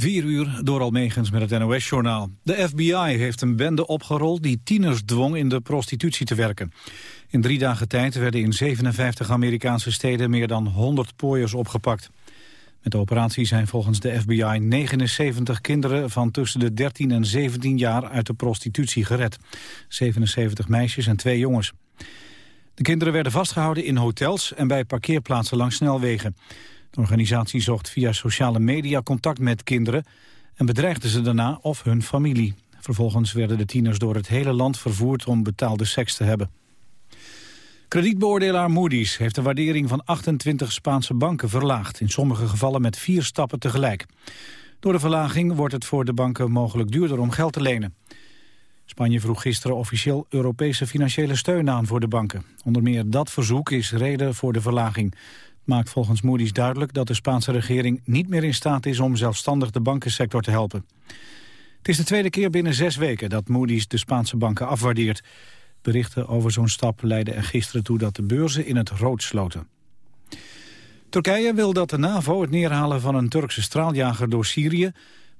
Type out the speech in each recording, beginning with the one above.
4 uur door Almegens met het NOS-journaal. De FBI heeft een bende opgerold die tieners dwong in de prostitutie te werken. In drie dagen tijd werden in 57 Amerikaanse steden meer dan 100 pooiers opgepakt. Met de operatie zijn volgens de FBI 79 kinderen van tussen de 13 en 17 jaar uit de prostitutie gered. 77 meisjes en twee jongens. De kinderen werden vastgehouden in hotels en bij parkeerplaatsen langs snelwegen. De organisatie zocht via sociale media contact met kinderen... en bedreigde ze daarna of hun familie. Vervolgens werden de tieners door het hele land vervoerd om betaalde seks te hebben. Kredietbeoordelaar Moody's heeft de waardering van 28 Spaanse banken verlaagd. In sommige gevallen met vier stappen tegelijk. Door de verlaging wordt het voor de banken mogelijk duurder om geld te lenen. Spanje vroeg gisteren officieel Europese financiële steun aan voor de banken. Onder meer dat verzoek is reden voor de verlaging maakt volgens Moody's duidelijk dat de Spaanse regering niet meer in staat is om zelfstandig de bankensector te helpen. Het is de tweede keer binnen zes weken dat Moody's de Spaanse banken afwaardeert. Berichten over zo'n stap leidden er gisteren toe dat de beurzen in het rood sloten. Turkije wil dat de NAVO het neerhalen van een Turkse straaljager door Syrië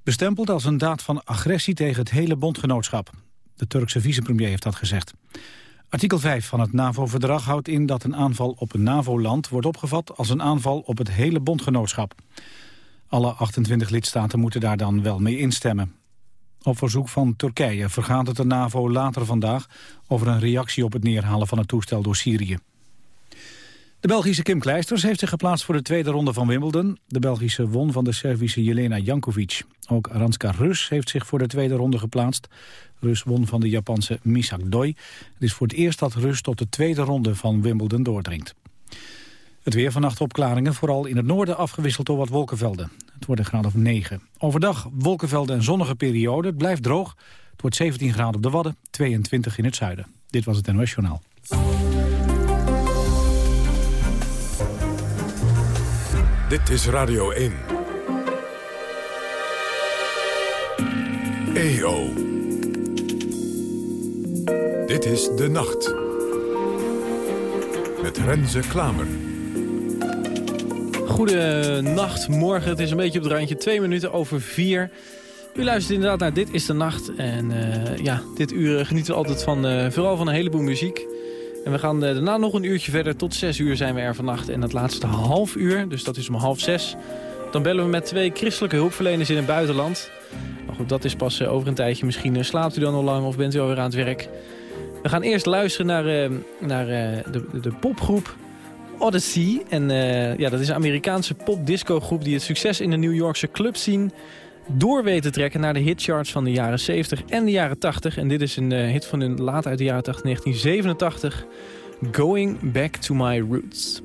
bestempelt als een daad van agressie tegen het hele bondgenootschap. De Turkse vicepremier heeft dat gezegd. Artikel 5 van het NAVO-verdrag houdt in dat een aanval op een NAVO-land wordt opgevat als een aanval op het hele bondgenootschap. Alle 28 lidstaten moeten daar dan wel mee instemmen. Op verzoek van Turkije vergaat het de NAVO later vandaag over een reactie op het neerhalen van het toestel door Syrië. De Belgische Kim Kleisters heeft zich geplaatst voor de tweede ronde van Wimbledon. De Belgische won van de Servische Jelena Jankovic. Ook Aranska Rus heeft zich voor de tweede ronde geplaatst. Rus won van de Japanse Misak Doi. Het is voor het eerst dat Rus tot de tweede ronde van Wimbledon doordringt. Het weer vannacht opklaringen, vooral in het noorden afgewisseld door wat wolkenvelden. Het wordt een graad of 9. Overdag wolkenvelden en zonnige periode. Het blijft droog. Het wordt 17 graden op de Wadden, 22 in het zuiden. Dit was het NOS Journaal. Dit is Radio 1. EO. Dit is De Nacht. Met Renze Klamer. Goedenacht, morgen. Het is een beetje op het randje. Twee minuten over vier. U luistert inderdaad naar Dit is de Nacht. En uh, ja, dit uur genieten we altijd van, uh, vooral van een heleboel muziek. En we gaan uh, daarna nog een uurtje verder. Tot zes uur zijn we er vannacht. En het laatste half uur, dus dat is om half zes... dan bellen we met twee christelijke hulpverleners in het buitenland. Maar goed, dat is pas over een tijdje. Misschien slaapt u dan al lang of bent u alweer aan het werk. We gaan eerst luisteren naar, naar de, de popgroep Odyssey. En ja, dat is een Amerikaanse pop-disco groep die het succes in de New Yorkse club zien door weten trekken naar de hitcharts van de jaren 70 en de jaren 80. En dit is een hit van hun laat uit de jaren 80, 1987. Going Back to My Roots.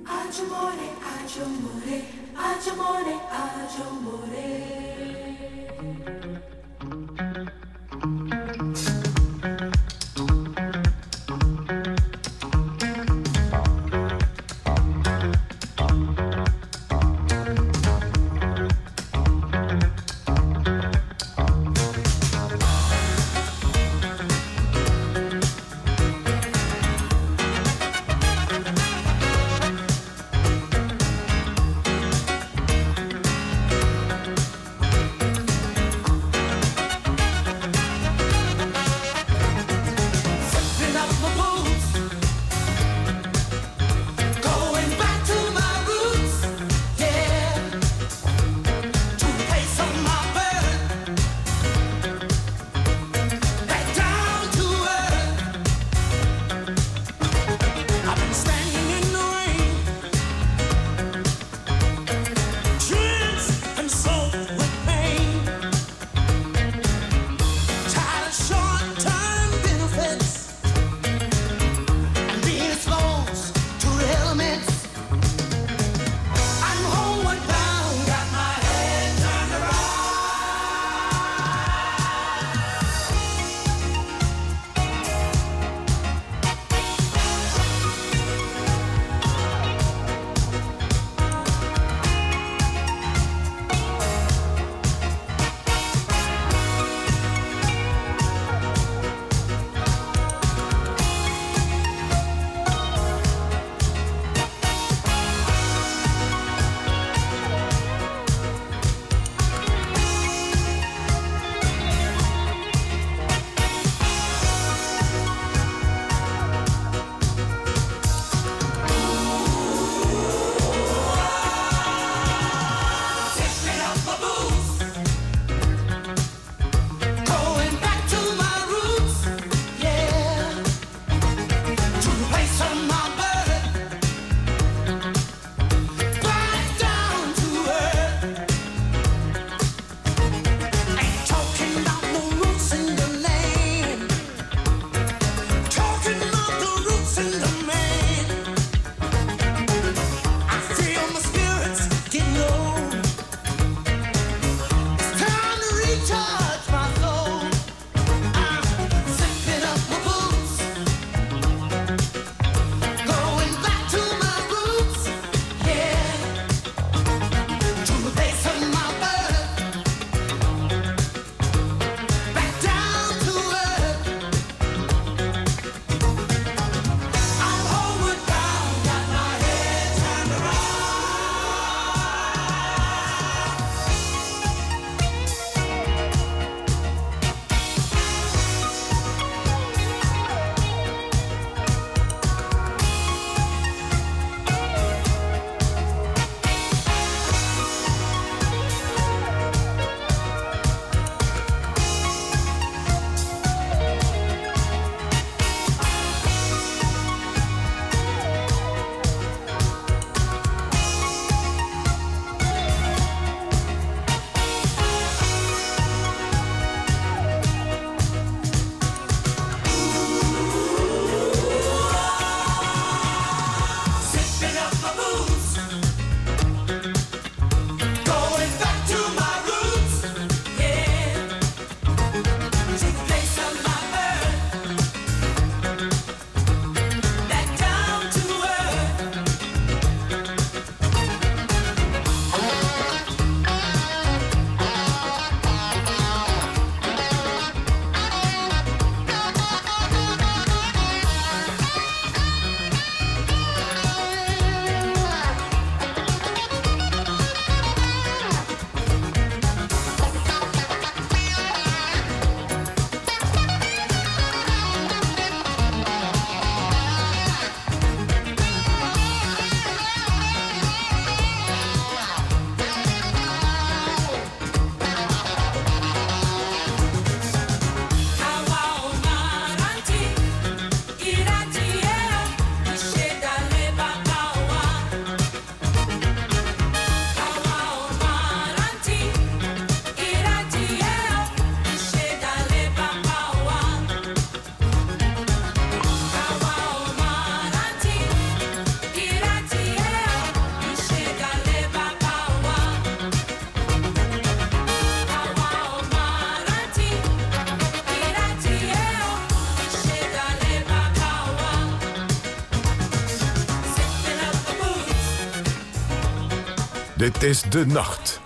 Is De Nacht.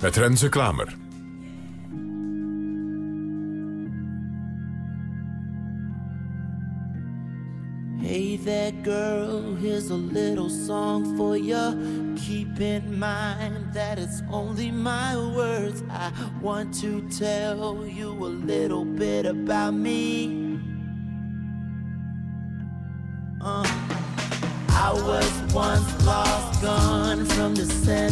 Met Renze Klamer. Hey there girl, here's a little song for you. Keep in mind that it's only my words. I want to tell you a little bit about me. Uh, I was once lost, gone from the center.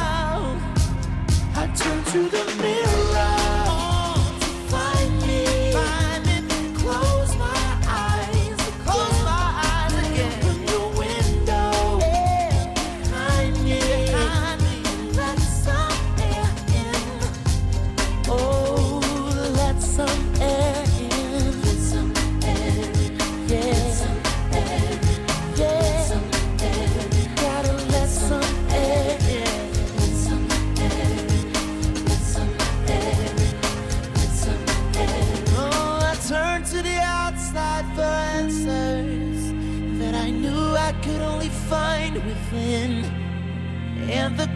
Turn to the mirror.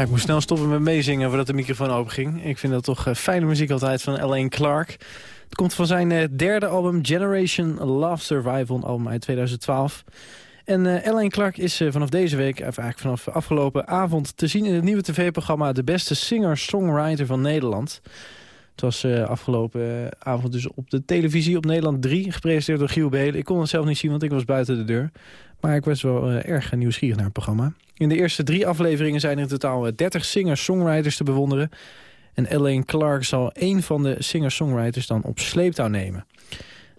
Ik moest snel stoppen met meezingen voordat de microfoon open ging. Ik vind dat toch eh, fijne muziek altijd van Alain Clark. Het komt van zijn eh, derde album Generation Love Survival, een album uit 2012. En Alain Clark is vanaf deze week, of eigenlijk vanaf afgelopen avond... te zien in het nieuwe tv-programma De Beste Singer-Songwriter van Nederland. Het was afgelopen avond dus op de televisie op Nederland 3, gepresenteerd door Giel Belen. Ik kon het zelf niet zien, want ik was buiten de deur. Maar ik was wel erg nieuwsgierig naar het programma. In de eerste drie afleveringen zijn er in totaal eh, 30 singer-songwriters te bewonderen. En Elaine Clark zal één van de singer-songwriters dan op sleeptouw nemen.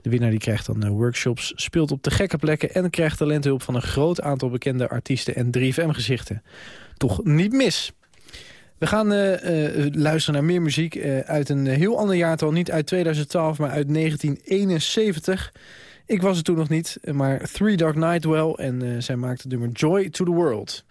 De winnaar die krijgt dan eh, workshops, speelt op de gekke plekken... en krijgt talenthulp van een groot aantal bekende artiesten en 3FM-gezichten. Toch niet mis. We gaan eh, eh, luisteren naar meer muziek eh, uit een heel ander jaartal. Niet uit 2012, maar uit 1971. Ik was er toen nog niet, maar Three Dark Night wel. En eh, zij maakte het nummer Joy to the World.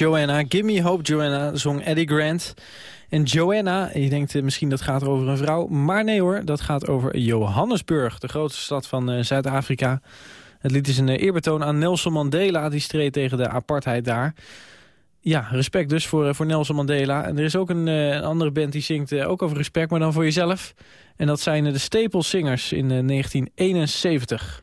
Joanna. Gimme Hope Joanna zong Eddie Grant. En Joanna, je denkt eh, misschien dat gaat over een vrouw. Maar nee hoor, dat gaat over Johannesburg, de grootste stad van eh, Zuid-Afrika. Het lied is een eh, eerbetoon aan Nelson Mandela. Die streed tegen de apartheid daar. Ja, respect dus voor, voor Nelson Mandela. En er is ook een, andere band die zingt ook over respect, maar dan voor jezelf. En dat zijn de Staple Singers in 1971.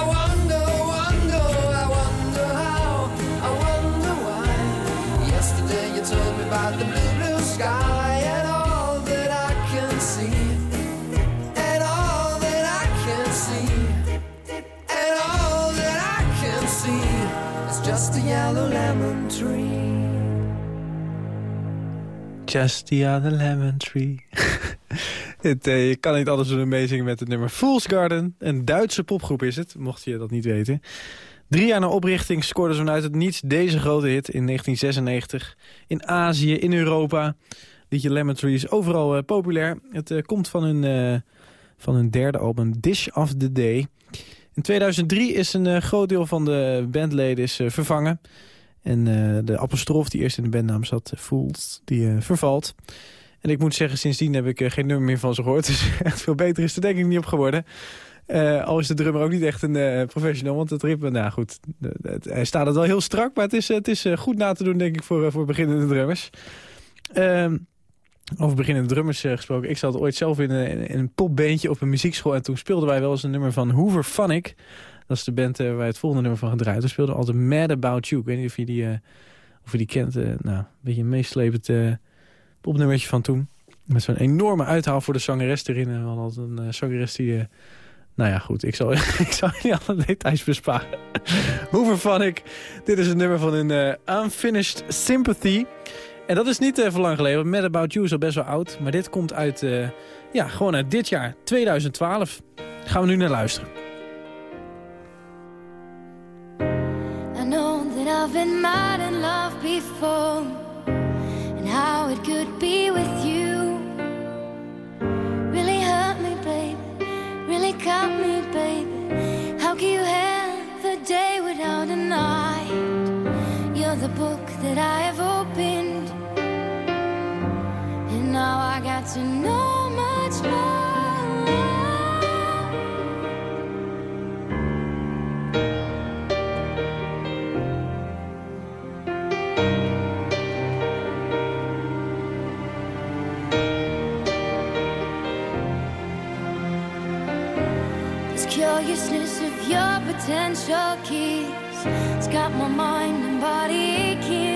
yellow lemon tree. Just the other lemon tree. het, eh, je kan niet alles doen meezingen met het nummer Fool's Garden. Een Duitse popgroep is het, mocht je dat niet weten. Drie jaar na oprichting scoorde ze vanuit het niets deze grote hit in 1996. In Azië, in Europa. Liedje Lemon Tree is overal eh, populair. Het eh, komt van hun, eh, van hun derde album Dish of the Day. In 2003 is een eh, groot deel van de bandleden is, eh, vervangen. En eh, de apostrof die eerst in de bandnaam zat, Fools, die vervalt. En ik moet zeggen, sindsdien heb ik geen nummer meer van ze gehoord. Dus echt veel beter is er denk ik niet op geworden. Al is de drummer ook niet echt een professional, want het ritme, nou goed, hij staat het wel heel strak, maar het is, het is goed na te doen denk ik voor, voor beginnende drummers. Over beginnende drummers eh, gesproken, ik zat ooit zelf in, een- in een popbandje op een muziekschool en toen speelden wij wel eens een nummer van Hoover Phonic. Dat is de band eh, waar het volgende nummer van gaat draaien. We speelden altijd Mad About You. Ik weet niet of je die, eh, of je die kent. eh, nou, een beetje een meeslepend eh, popnummertje van toen. Met zo'n enorme uithaal voor de zangeres erin. En we hadden altijd een eh, zangeres die... eh, nou ja, goed. Ik zal, ik zal niet alle details besparen. Hoover Phonic. Dit is een nummer van een eh, Unfinished Sympathy. En dat is niet uh, voor lang geleden. Mad About You is al best wel oud. Maar dit komt uit, eh, ja, gewoon uit dit jaar, 2012. Gaan we nu naar luisteren. I know that I've been mad in love before, and how it could be with you. Really hurt me, baby. Really cut me, baby. How can you have a day without a night? You're the book that I have opened, to know much more. This curiousness of your potential keys, it's got my mind and body key.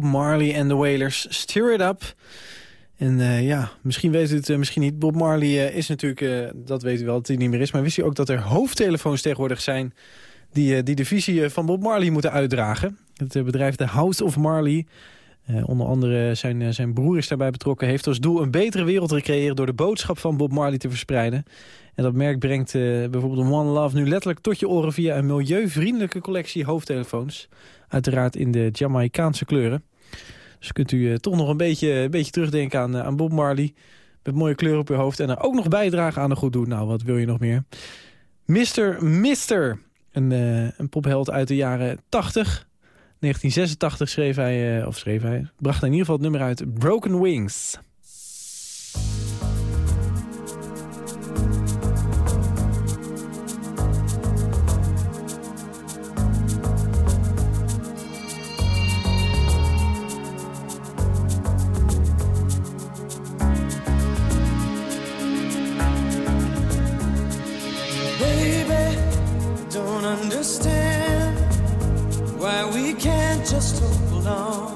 Bob Marley en de Wailers, Stir It Up. En eh, ja, misschien weet u het eh, misschien niet. Bob Marley eh, is natuurlijk, dat weet u wel, dat hij niet meer is. Maar wist u ook dat er hoofdtelefoons tegenwoordig zijn... die, die de visie van Bob Marley moeten uitdragen? Het bedrijf The House of Marley... eh, onder andere zijn, eh, zijn broer is daarbij betrokken... heeft als doel een betere wereld te creëren... door de boodschap van Bob Marley te verspreiden. En dat merk brengt eh, bijvoorbeeld One Love nu letterlijk tot je oren... via een milieuvriendelijke collectie hoofdtelefoons. Uiteraard in de Jamaicaanse kleuren. Dus kunt u toch nog een beetje, een beetje terugdenken aan, aan Bob Marley. Met mooie kleuren op uw hoofd. En er ook nog bijdragen aan een goed doen. Nou, wat wil je nog meer? Mr. Mister. Een, een popheld uit de jaren 80. 1986 schreef hij, eh, of schreef hij, bracht hij in ieder geval het nummer uit Broken Wings. Just hold on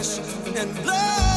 flesh and blood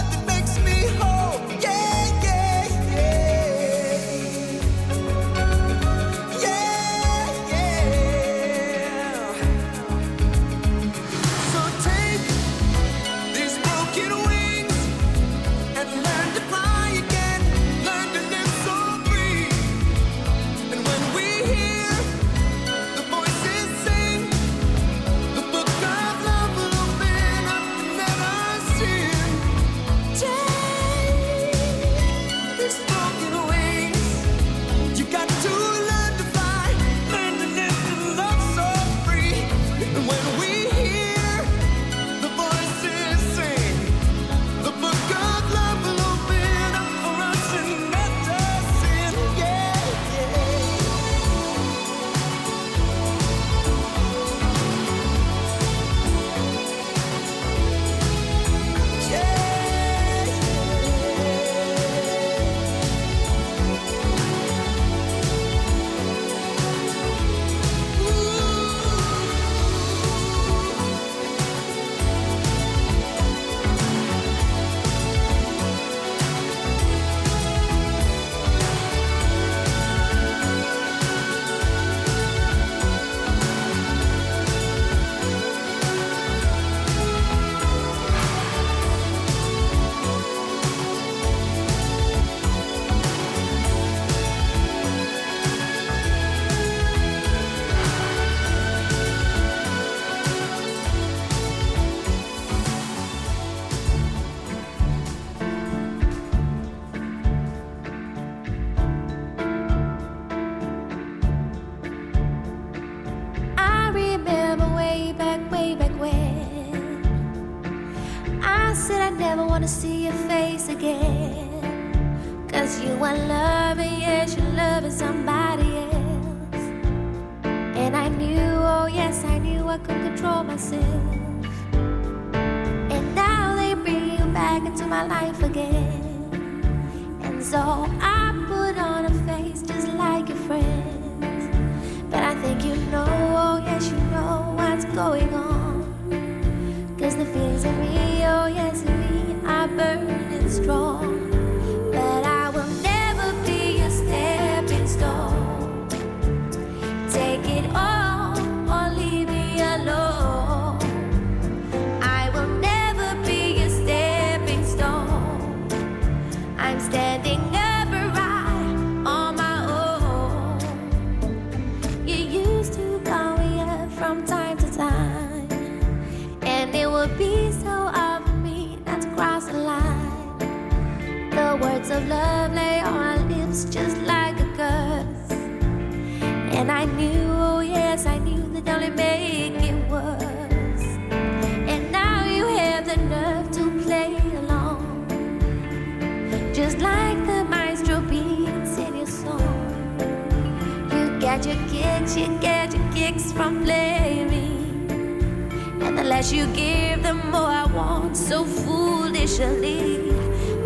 less you give, the more I want, so foolishly.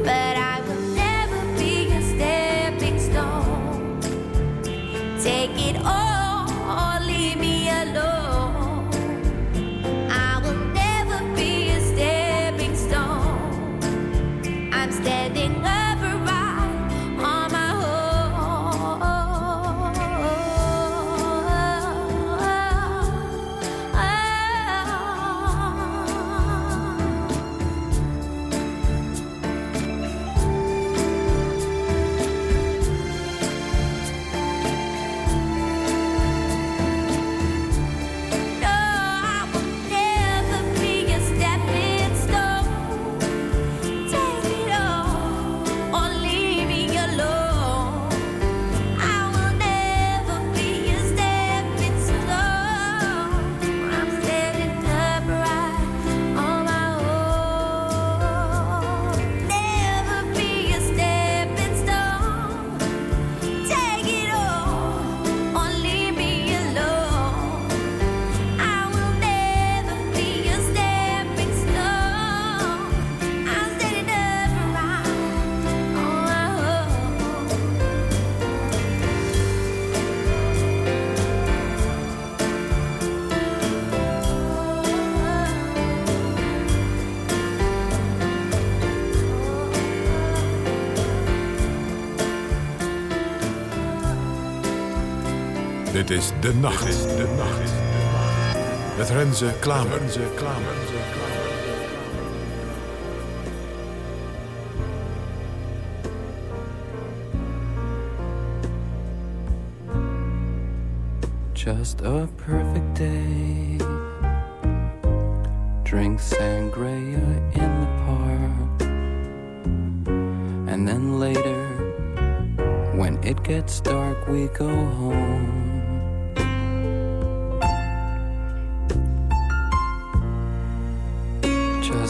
But I De nacht. Dit is de nacht. Met Renze Klamer. Renze Klamer. Just a perfect day. Drink sangria in the park. And then later, when it gets dark, we go home.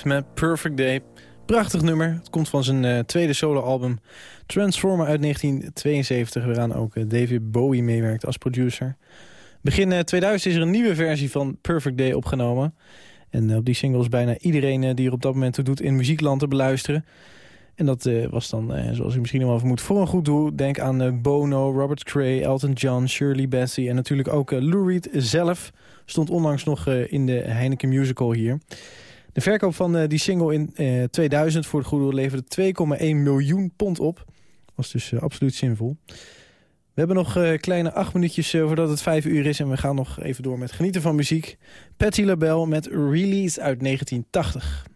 Met Perfect Day. Prachtig nummer. Het komt van zijn eh, tweede soloalbum Transformer uit 1972... waaraan ook eh, David Bowie meewerkt als producer. Begin eh, 2000 is er een nieuwe versie van Perfect Day opgenomen. En eh, op die single is bijna iedereen eh, die er op dat moment toe doet... in muziekland te beluisteren. En dat eh, was dan, eh, zoals u misschien wel vermoedt, voor een goed doel. Denk aan eh, Bono, Robert Cray, Elton John, Shirley Bassey... en natuurlijk ook eh, Lou Reed zelf stond onlangs nog eh, in de Heineken Musical hier. De verkoop van eh, die single in eh, 2000 voor het goede leverde 2,1 miljoen pond op. Was dus eh, absoluut zinvol. We hebben nog eh, kleine acht minuutjes eh, voordat het vijf uur is... en we gaan nog even door met genieten van muziek. Patti LaBelle met Release uit 1980.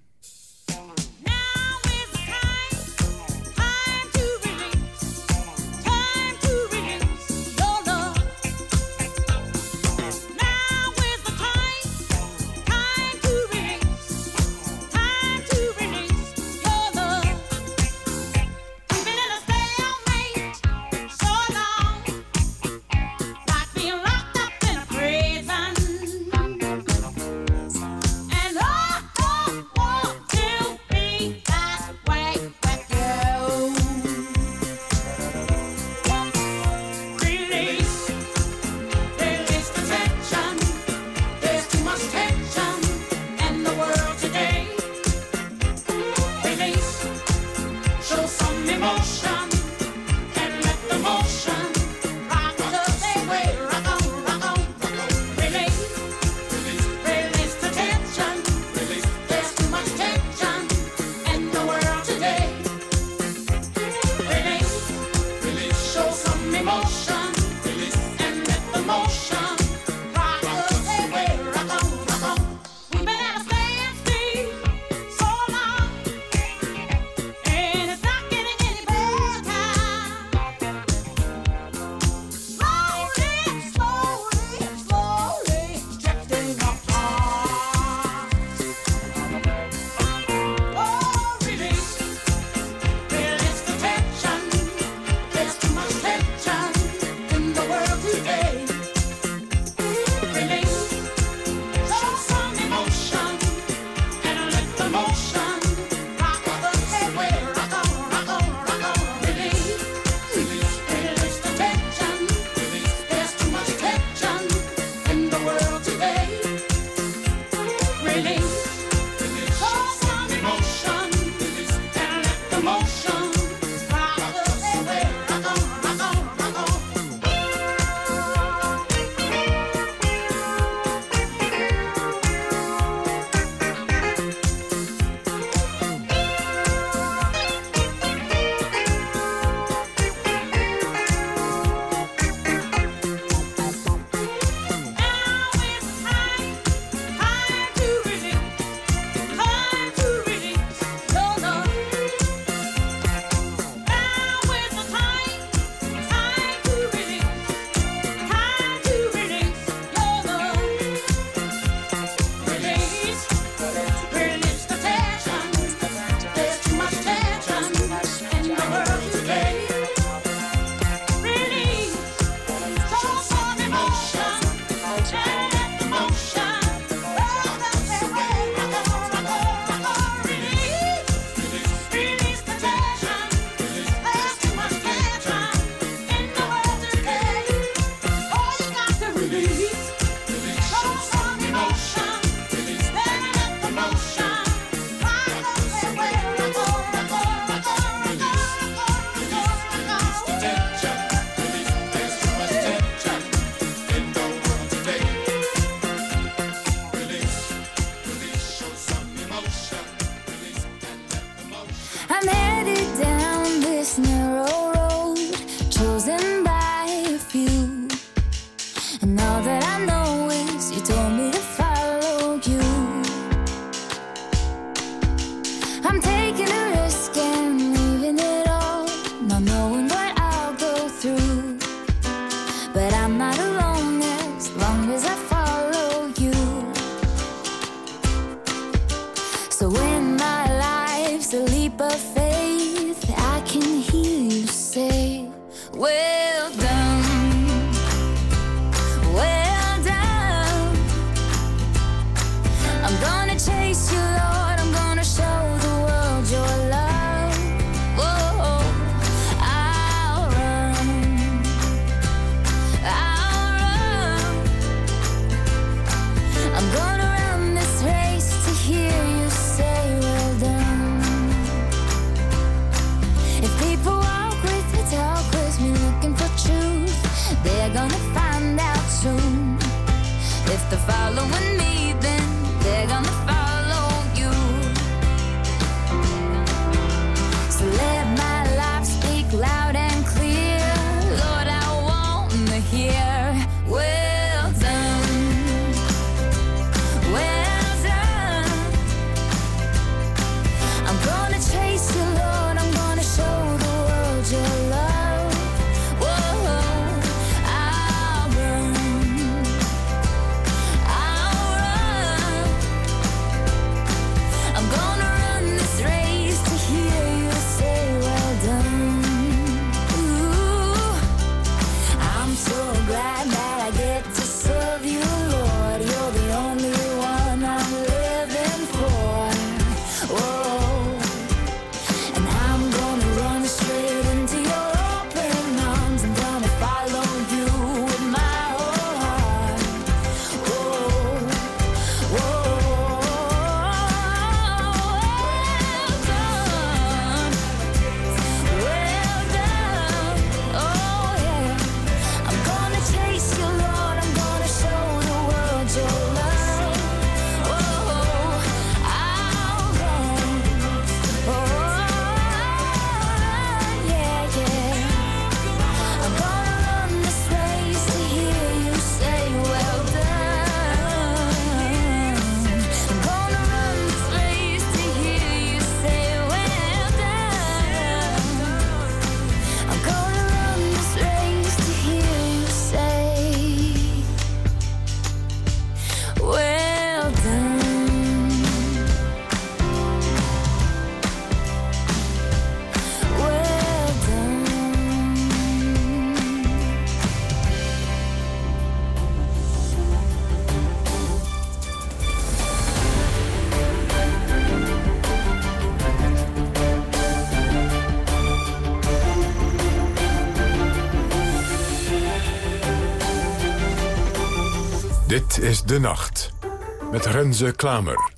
Dit is De Nacht met Renze Klamer.